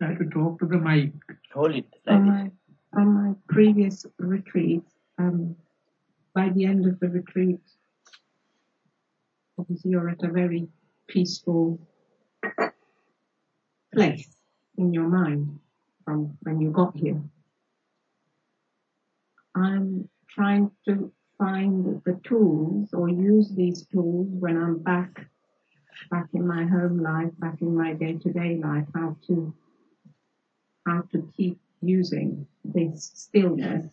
I have to talk to the mic. Hold it On my, on my previous retreat, um, by the end of the retreat, obviously you're at a very peaceful place in your mind from when you got here. I'm trying to find the tools or use these tools when I'm back back in my home life, back in my day-to-day life, how to how to keep using this stillness.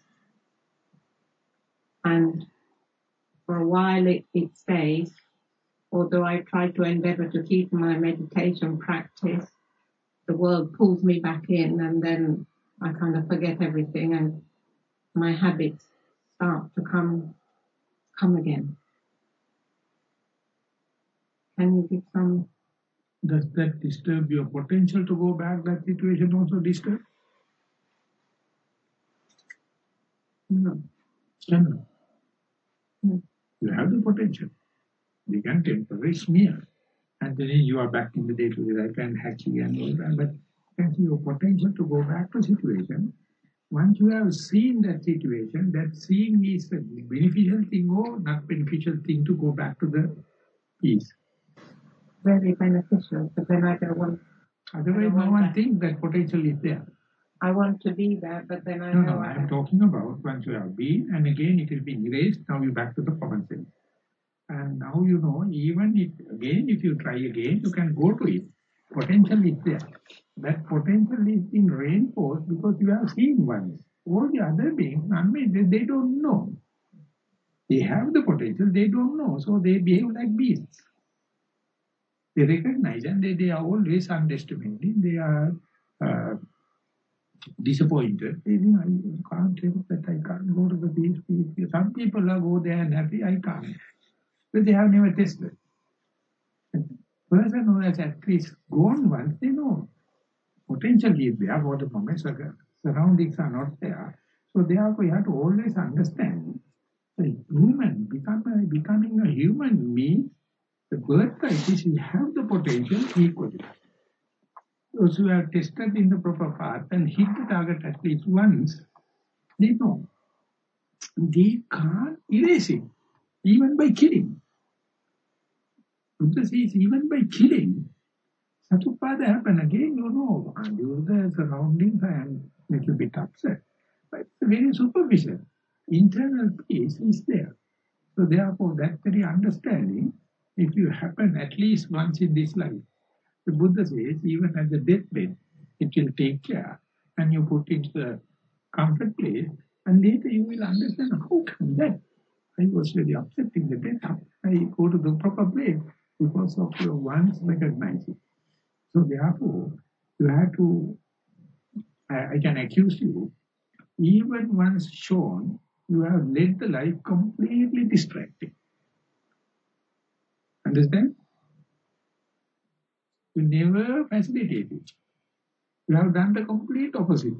And for a while it, it stays, although I try to endeavor to keep my meditation practice, the world pulls me back in and then I kind of forget everything and my habits start to come come again. Can you give some Does that disturb your potential to go back? That situation also disturb? no. No. Hmm. You have the potential. You can temporarily smear. And then you are back in the day-to-day life and hatching and all that. But you can your potential to go back to situation. Once you have seen that situation, that seeing is a beneficial thing or not beneficial thing to go back to the peace. very beneficial, but then I don't want Otherwise, no one thinks that potential is there. I want to be there, but then I No, know no, I am talking about once you have been, and again it will be erased, now you're back to the common sense. And now you know, even if, again, if you try again, you can go to it. Potential is there. That potential is being reinforced because you have seen once. All the other beings, unmade, they, they don't know. They have the potential, they don't know, so they behave like beasts. They recognize and they, they are always underestimating, they are uh, disappointed. They I can't help that, I can't go to the beach." Some people are go there and happy, I can't. But they have never tested. Person who has at least gone once, they know. Potential is there for the moment, surroundings are not there. So therefore you have to always understand the human, become a, becoming a human means the birthright is you have the potential equally. Those who have tested in the proper path and hit the target at least once, they know. They can't erase it, even by killing. Buddha says, even by killing, Satuppada happen again, you know, and you the surroundings, I am little bit upset. But it's very superficial. Internal peace is there. So therefore, that very understanding, if you happen at least once in this life, the Buddha says, even at the deathbed, it will take care. And you put it the comfort place, and later you will understand, how come that? I was very upset in the death. I go to the proper place because of your once recognizing. So therefore, you have to, I, I can accuse you, even once shown, you have led the life completely distracted. Understand? You never facilitated it. You have done the complete opposite.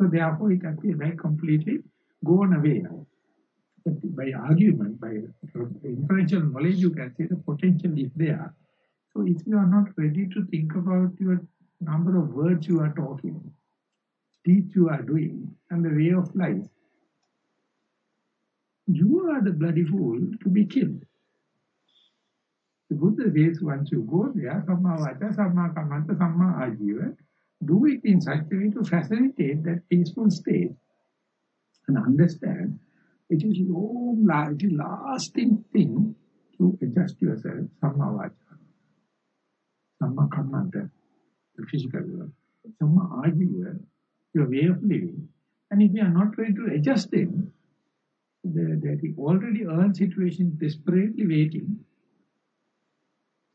So therefore it appears like completely gone away now. But by argument, by inferential knowledge, you can see the potential is there. So if you are not ready to think about your number of words you are talking, speech you are doing, and the way of life, you are the bloody fool to be killed. The Buddha says once you go there, Samma Vacha, Samma Kammanta, Samma Ajiva, do it in such a way to facilitate that peaceful state and understand it is long, it is lasting thing to adjust yourself, Samma Vacha, Samma Kammanta, the physical world, Samma Ajiva, your way of living. And if you are not ready to adjust them, the, the already earned situation desperately waiting.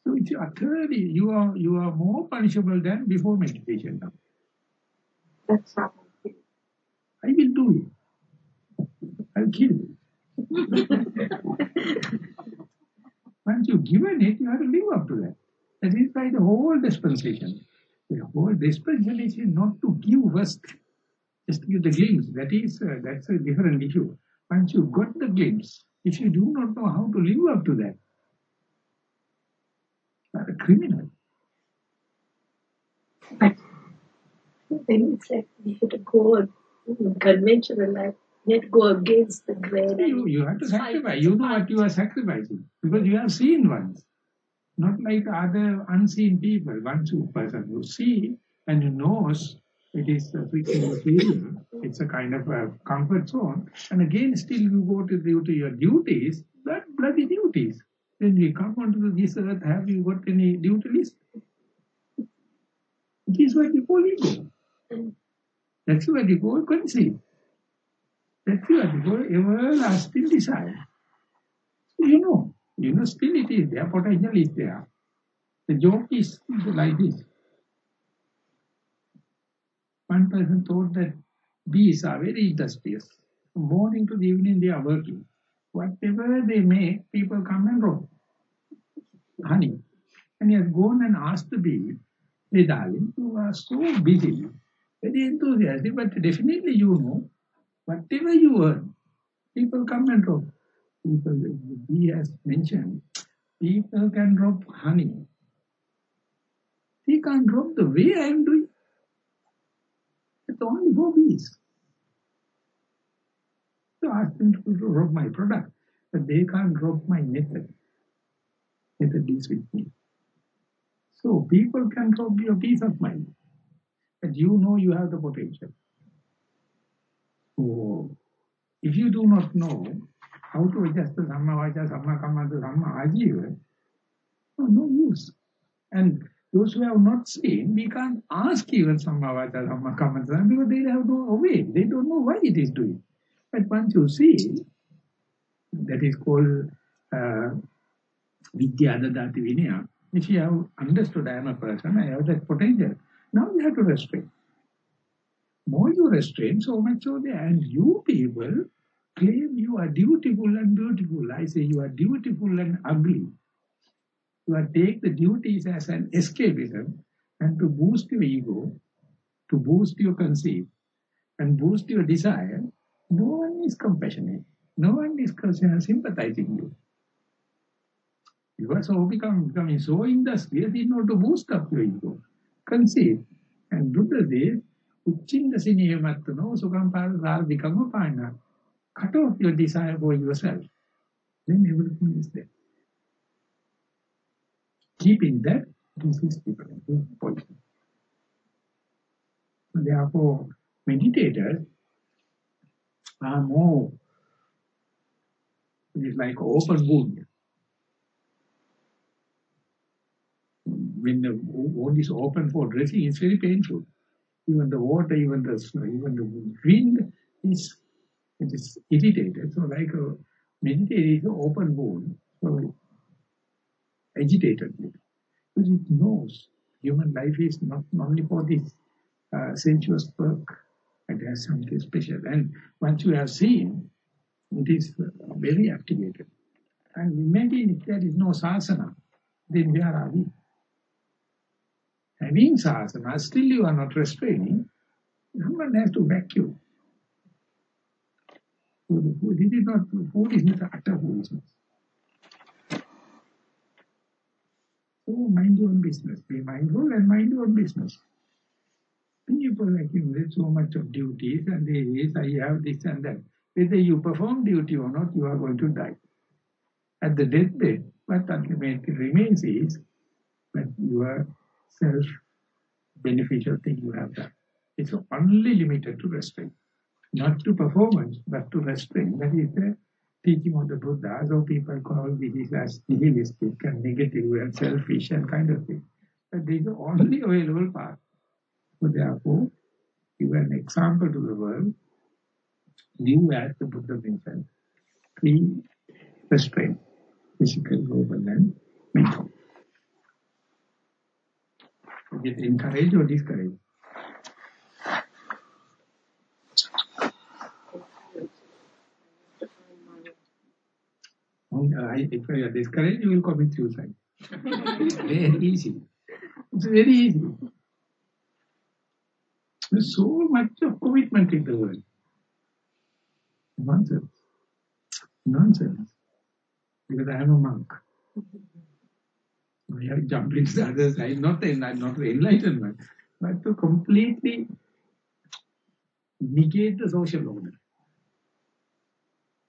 So it's utterly, you are, you are more punishable than before meditation now. That's I. I will do it. I'll kill you. Once you've given it, you have to live up to that. That is why the whole dispensation. The whole dispensation is not to give first, just give the glimpse. That is, uh, that's a different issue. Once you've got the glimpse, if you do not know how to live up to that, you are a criminal. But then it's like we have to go in conventional life. To go against the grain. You, you have to sacrifice. You know what you are sacrificing. Because you have seen once. Not like other unseen people. Once you person who see and you knows it is a fixing material. It's a kind of a comfort zone. And again, still you go to, do to your duties, that bloody duties. Then we come onto this earth, have you got any duty list? It is what you call ego. Mm. That's what you call conceit. What you call everlasting desire. So you know, you know still it is there, potential is there. The joke is like this. One person thought that bees are very industrious. From morning to the evening they are working. Whatever they make, people come and rob. Honey. And he has gone and asked the bee, hey darling, you are so busy, very enthusiastic, but definitely you know, whatever you earn, people come and rob. People, bee has mentioned, people can rob honey. They can't rob the way I am doing. It's only for bees. So ask them to rob my product, but they can't rob my method. Method is with me. So people can rob your peace of mind, but you know you have the potential. So if you do not know how to adjust the Samma Vacha, Samma Kammanta, Samma Ajiva, no, use. And those who have not seen, we can't ask even Samma Vacha, Samma Kammanta, because they have no way. They don't know why it is doing. But once you see, that is called uh, Vidya Adadati Vinaya. If you have understood I am a person, I have that potential. Now you have to restrain. More you restrain, so much so there. And you people claim you are dutiful and beautiful. I say you are dutiful and ugly. You are take the duties as an escapism and to boost your ego, to boost your conceit, and boost your desire, no one is compassionate. No one is sympathizing you. You are so become, becoming so industrious in order to boost up your ego, conceit. And Buddha says, Uchinda siniyamattano sukampara become a Cut off your desire for yourself. Then everything is there. Keeping that, this is different, this is poison. Therefore, meditators ah, are more, it is like open wound. When the wound is open for dressing, it's very painful. Even the water, even the snow, even the wind is it is irritated. So like a meditation is an open wound, so agitated. Because it knows human life is not only for this uh, sensuous work, it has something special. And once you have seen, it is very activated. And imagine if there is no sasana, then where are we? Having sasana, still you are not restraining, someone has to back you. This is not foolishness, utter foolishness. So mind your own business. Be mindful and mind your own business. People accumulate so much of duties and they I have this and that. Whether you perform duty or not, you are going to die. At the deathbed, what ultimately remains is that your self-beneficial thing you have done. It's only limited to restraint. Not to performance, but to restraint. That is the teaching of the Buddha. So people call this as nihilistic and negative and selfish and kind of thing. But this is the only available path. So therefore, give an example to the world, live as the Buddha mentioned, three restraint, physical, verbal and mental. Is it encourage or discourage? Uh, if you are discouraged, you will commit suicide. very easy. It's very easy. There's so much of commitment in the world. Nonsense. Nonsense. Because I am a monk. I have jumped into the other side, not the, not the enlightenment, but to completely negate the social order.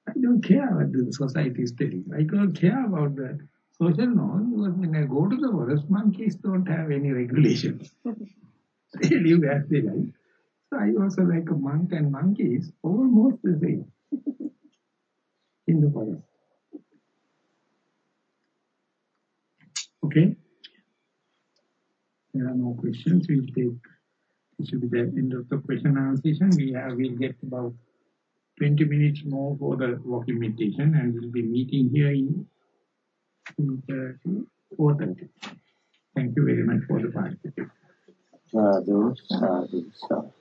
I don't care what the society is telling. I don't care about the social norms because when I go to the forest, monkeys don't have any regulations. they live as they like. So I also like a monk and monkeys, almost the same in the forest. Okay? There are no questions. We'll take, this should be the end of the question and answer session. We have, we'll get about 20 minutes more for the walking meditation and we'll be meeting here in 4.30. Thank you very much for the participation. Sadhu, sadhu, sadhu.